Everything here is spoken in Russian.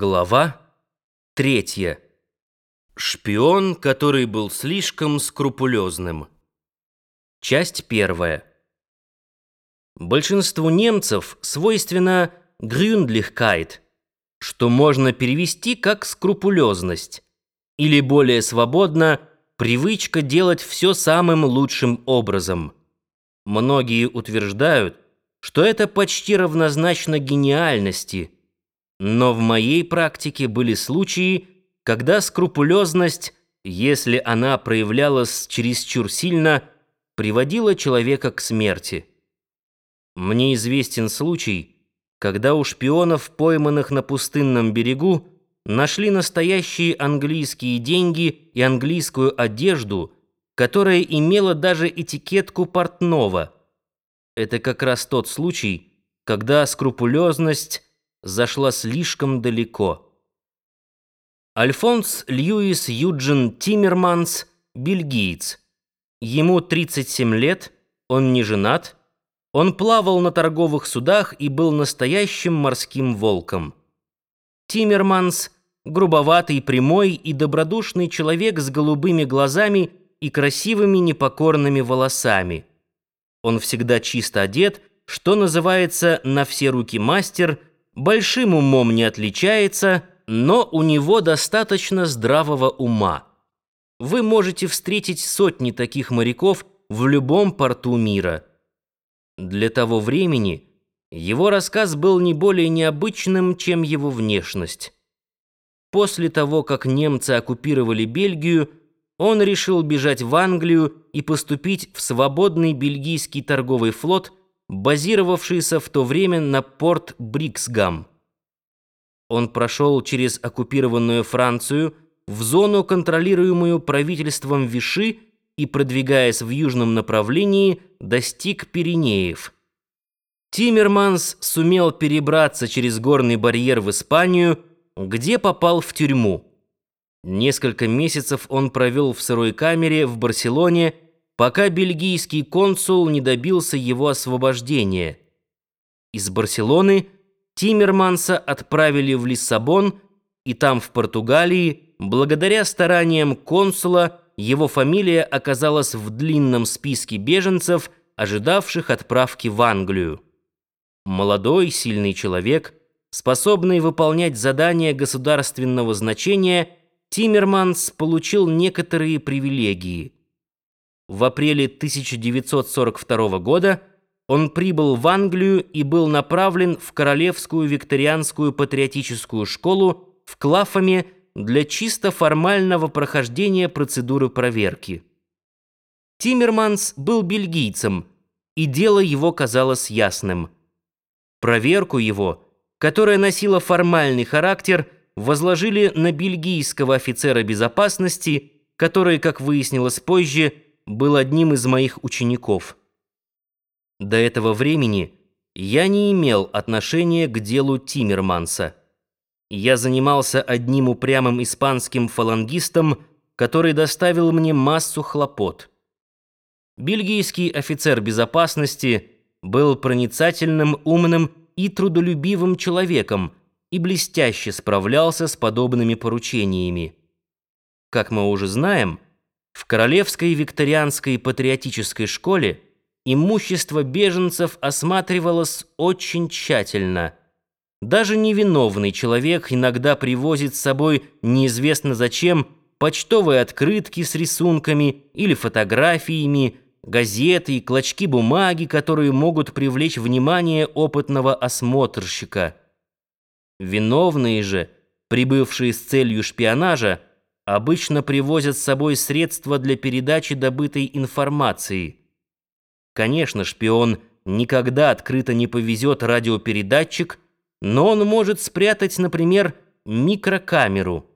Глава третья. Шпион, который был слишком скрупулезным. Часть первая. Большинству немцев свойственна Gründlichkeit, что можно перевести как скрупулезность, или более свободно привычка делать все самым лучшим образом. Многие утверждают, что это почти равнозначно гениальности – но в моей практике были случаи, когда скрупулезность, если она проявлялась чересчур сильно, приводила человека к смерти. Мне известен случай, когда у шпионов, пойманных на пустынном берегу, нашли настоящие английские деньги и английскую одежду, которая имела даже этикетку портного. Это как раз тот случай, когда скрупулезность зашла слишком далеко. Альфонс Льюис Юджин Тиммерманс, бельгиец. Ему 37 лет, он не женат, он плавал на торговых судах и был настоящим морским волком. Тиммерманс – грубоватый, прямой и добродушный человек с голубыми глазами и красивыми непокорными волосами. Он всегда чисто одет, что называется «на все руки мастер», большим умом не отличается, но у него достаточно здравого ума. Вы можете встретить сотни таких моряков в любом порту мира. Для того времени его рассказ был не более необычным, чем его внешность. После того, как немцы оккупировали Бельгию, он решил бежать в Англию и поступить в свободный бельгийский торговый флот – базировавшийся в то время на порт Бриксгам. Он прошел через оккупированную Францию в зону, контролируемую правительством Виши, и, продвигаясь в южном направлении, достиг Пиренеев. Тиммерманс сумел перебраться через горный барьер в Испанию, где попал в тюрьму. Несколько месяцев он провел в сырой камере в Барселоне, пока бельгийский консул не добился его освобождения. Из Барселоны Тиммерманса отправили в Лиссабон, и там, в Португалии, благодаря стараниям консула, его фамилия оказалась в длинном списке беженцев, ожидавших отправки в Англию. Молодой, сильный человек, способный выполнять задания государственного значения, Тиммерманс получил некоторые привилегии – в апреле 1942 года он прибыл в Англию и был направлен в Королевскую викторианскую патриотическую школу в Клафаме для чисто формального прохождения процедуры проверки. Тиммерманс был бельгийцем, и дело его казалось ясным. Проверку его, которая носила формальный характер, возложили на бельгийского офицера безопасности, который, как выяснилось позже, был одним из моих учеников. До этого времени я не имел отношения к делу Тиммерманса. Я занимался одним упрямым испанским фалангистом, который доставил мне массу хлопот. Бельгийский офицер безопасности был проницательным, умным и трудолюбивым человеком и блестяще справлялся с подобными поручениями. Как мы уже знаем, в Королевской викторианской патриотической школе имущество беженцев осматривалось очень тщательно. Даже невиновный человек иногда привозит с собой неизвестно зачем почтовые открытки с рисунками или фотографиями, газеты и клочки бумаги, которые могут привлечь внимание опытного осмотрщика. Виновные же, прибывшие с целью шпионажа, обычно привозят с собой средства для передачи добытой информации. Конечно, шпион никогда открыто не повезет радиопередатчик, но он может спрятать, например, микрокамеру.